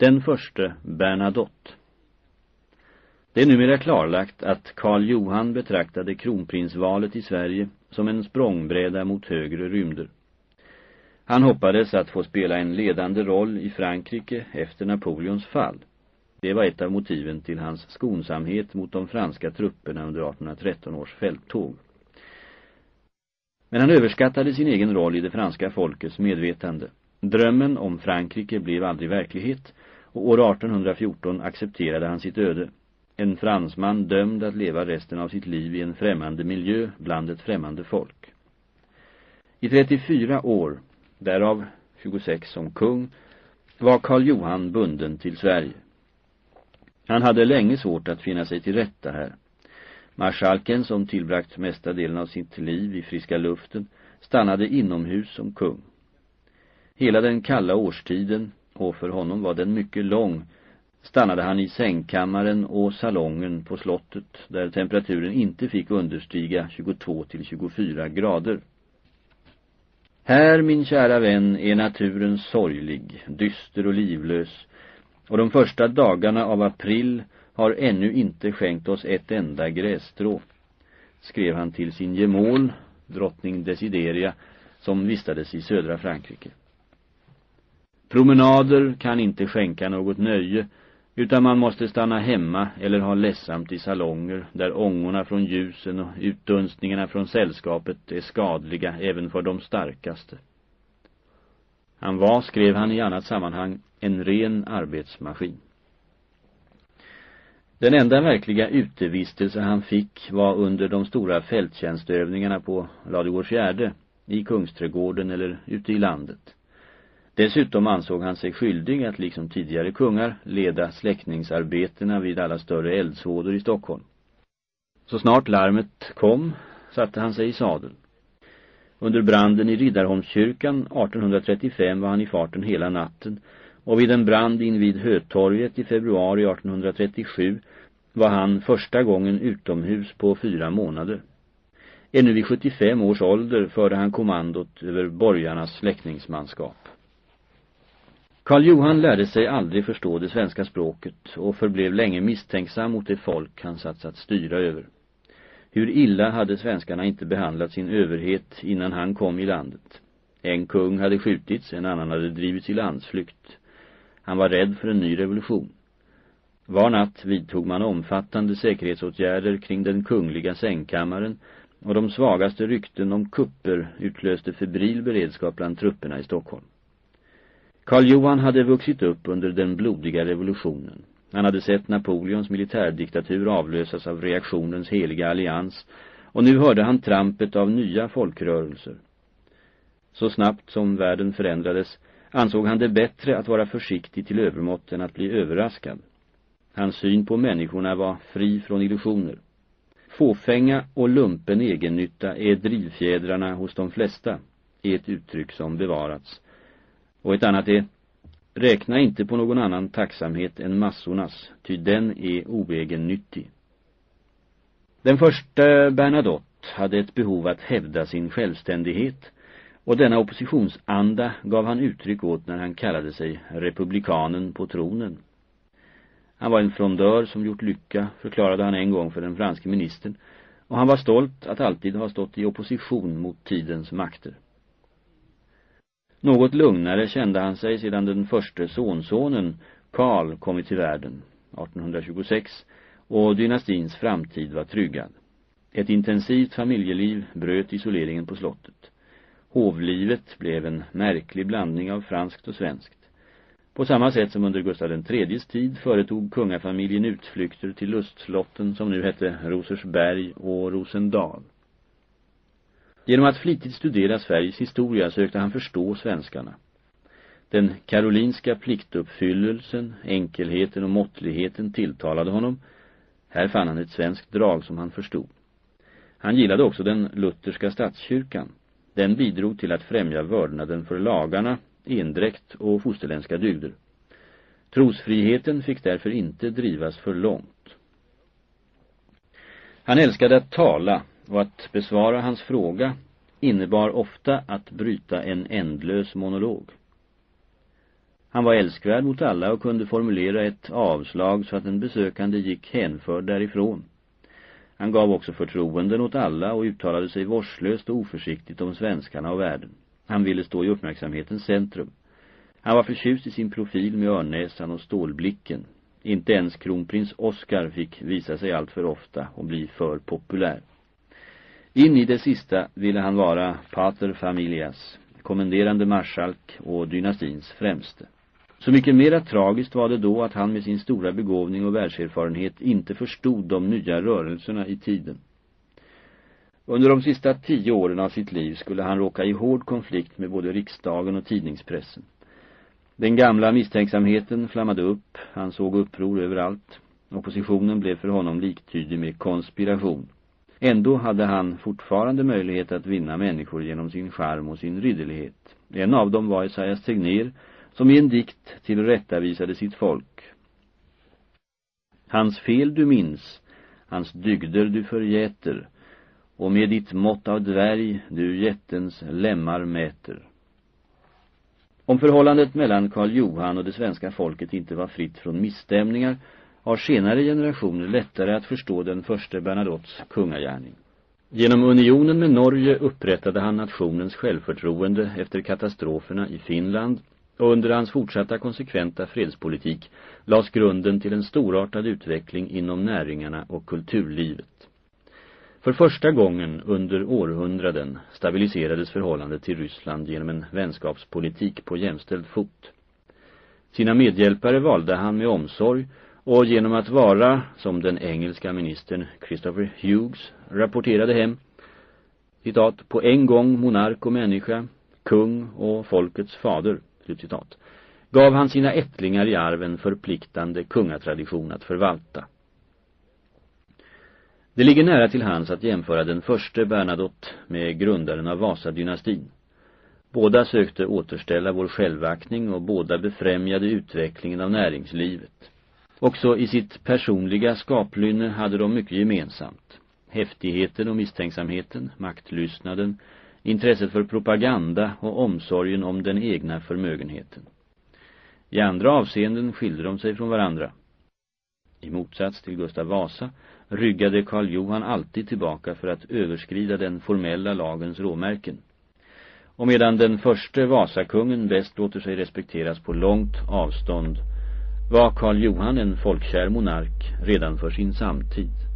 Den förste Bernadotte. Det är numera klarlagt att Karl Johan betraktade kronprinsvalet i Sverige som en språngbräda mot högre rymder. Han hoppades att få spela en ledande roll i Frankrike efter Napoleons fall. Det var ett av motiven till hans skonsamhet mot de franska trupperna under 1813 års fälttåg. Men han överskattade sin egen roll i det franska folkets medvetande. Drömmen om Frankrike blev aldrig verklighet och år 1814 accepterade han sitt öde. En fransman dömd att leva resten av sitt liv i en främmande miljö bland ett främmande folk. I 34 år, därav 26 som kung, var Karl Johan bunden till Sverige. Han hade länge svårt att finna sig till rätta här. Marskalken, som tillbragt mesta delen av sitt liv i friska luften, stannade inomhus som kung. Hela den kalla årstiden, och för honom var den mycket lång, stannade han i sängkammaren och salongen på slottet, där temperaturen inte fick understiga 22 till 24 grader. Här, min kära vän, är naturen sorglig, dyster och livlös, och de första dagarna av april har ännu inte skänkt oss ett enda grässtrå, skrev han till sin gemål, drottning Desideria, som vistades i södra Frankrike. Promenader kan inte skänka något nöje, utan man måste stanna hemma eller ha ledsamt i salonger där ångorna från ljusen och utdunstningarna från sällskapet är skadliga även för de starkaste. Han var, skrev han i annat sammanhang, en ren arbetsmaskin. Den enda verkliga utevistelse han fick var under de stora fälttjänstövningarna på Ladugårdsgärde, i Kungsträdgården eller ute i landet. Dessutom ansåg han sig skyldig att liksom tidigare kungar leda släckningsarbetena vid alla större eldsvådor i Stockholm. Så snart larmet kom satte han sig i sadeln. Under branden i Riddarholmskyrkan 1835 var han i farten hela natten och vid en brand invid Hötorget i februari 1837 var han första gången utomhus på fyra månader. Ännu vid 75 års ålder förde han kommandot över borgarnas släckningsmanskap. Karl Johan lärde sig aldrig förstå det svenska språket och förblev länge misstänksam mot det folk han satts att styra över. Hur illa hade svenskarna inte behandlat sin överhet innan han kom i landet. En kung hade skjutits, en annan hade drivits i landsflykt. Han var rädd för en ny revolution. Var natt vidtog man omfattande säkerhetsåtgärder kring den kungliga sängkammaren och de svagaste rykten om kupper utlöste febril beredskap bland trupperna i Stockholm. Karl Johan hade vuxit upp under den blodiga revolutionen. Han hade sett Napoleons militärdiktatur avlösas av reaktionens heliga allians och nu hörde han trampet av nya folkrörelser. Så snabbt som världen förändrades ansåg han det bättre att vara försiktig till övermått än att bli överraskad. Hans syn på människorna var fri från illusioner. Fåfänga och lumpen egennytta är drivfjädrarna hos de flesta, är ett uttryck som bevarats. Och ett annat är Räkna inte på någon annan tacksamhet än massornas, ty den är oegennyttig. Den första Bernadotte hade ett behov att hävda sin självständighet och denna oppositionsanda gav han uttryck åt när han kallade sig republikanen på tronen. Han var en frondör som gjort lycka, förklarade han en gång för den franske ministern, och han var stolt att alltid ha stått i opposition mot tidens makter. Något lugnare kände han sig sedan den första sonsonen, Karl, kommit till världen, 1826, och dynastins framtid var tryggad. Ett intensivt familjeliv bröt isoleringen på slottet. Hovlivet blev en märklig blandning av franskt och svenskt. På samma sätt som under Gustav IIIs tid företog kungafamiljen utflykter till lustslotten som nu hette Rosersberg och Rosendal. Genom att flitigt studera Sveriges historia sökte han förstå svenskarna. Den karolinska pliktuppfyllelsen, enkelheten och måttligheten tilltalade honom. Här fann han ett svenskt drag som han förstod. Han gillade också den lutherska statskyrkan. Den bidrog till att främja vördnaden för lagarna, endräkt och fosterländska dygder. Trosfriheten fick därför inte drivas för långt. Han älskade att tala och att besvara hans fråga innebar ofta att bryta en ändlös monolog. Han var älskvärd mot alla och kunde formulera ett avslag så att en besökande gick hänförd därifrån. Han gav också förtroenden åt alla och uttalade sig vårdslöst och oförsiktigt om svenskarna och världen. Han ville stå i uppmärksamhetens centrum. Han var förtjust i sin profil med örnäsan och stålblicken. Inte ens kronprins Oscar fick visa sig allt för ofta och bli för populär. In i det sista ville han vara pater familias, kommenderande marskalk och dynastins främste. Så mycket mera tragiskt var det då att han med sin stora begåvning och världserfarenhet inte förstod de nya rörelserna i tiden. Under de sista tio åren av sitt liv skulle han råka i hård konflikt med både riksdagen och tidningspressen. Den gamla misstänksamheten flammade upp, han såg uppror överallt. Oppositionen blev för honom liktydig med konspiration. Ändå hade han fortfarande möjlighet att vinna människor genom sin charm och sin ridderlighet. En av dem var Esaias Tegner som i en dikt tillrättavisade sitt folk. Hans fel du minns, hans dygder du förgäter, och med ditt mått av dvärg du jättens lemmar mäter. Om förhållandet mellan Karl Johan och det svenska folket inte var fritt från misstämningar har senare generationer lättare att förstå den första Bernadottes kungagärning. Genom unionen med Norge upprättade han nationens självförtroende efter katastroferna i Finland och under hans fortsatta konsekventa fredspolitik lades grunden till en storartad utveckling inom näringarna och kulturlivet. För första gången under århundraden stabiliserades förhållandet till Ryssland genom en vänskapspolitik på jämställd fot. Sina medhjälpare valde han med omsorg och genom att vara, som den engelska ministern Christopher Hughes rapporterade hem, citat, på en gång monark och människa, kung och folkets fader, citat, gav han sina ättlingar i arven förpliktande kungatradition att förvalta. Det ligger nära till hans att jämföra den första Bernadotte med grundaren av Vasadynastin. Båda sökte återställa vår självaktning och båda befrämjade utvecklingen av näringslivet. Också i sitt personliga skaplynne hade de mycket gemensamt. Häftigheten och misstänksamheten, maktlystnaden, intresset för propaganda och omsorgen om den egna förmögenheten. I andra avseenden skilde de sig från varandra. I motsats till Gustav Vasa ryggade Karl Johan alltid tillbaka för att överskrida den formella lagens råmärken. Och medan den första Vasakungen bäst låter sig respekteras på långt avstånd var Karl Johan en folkkär monark redan för sin samtid.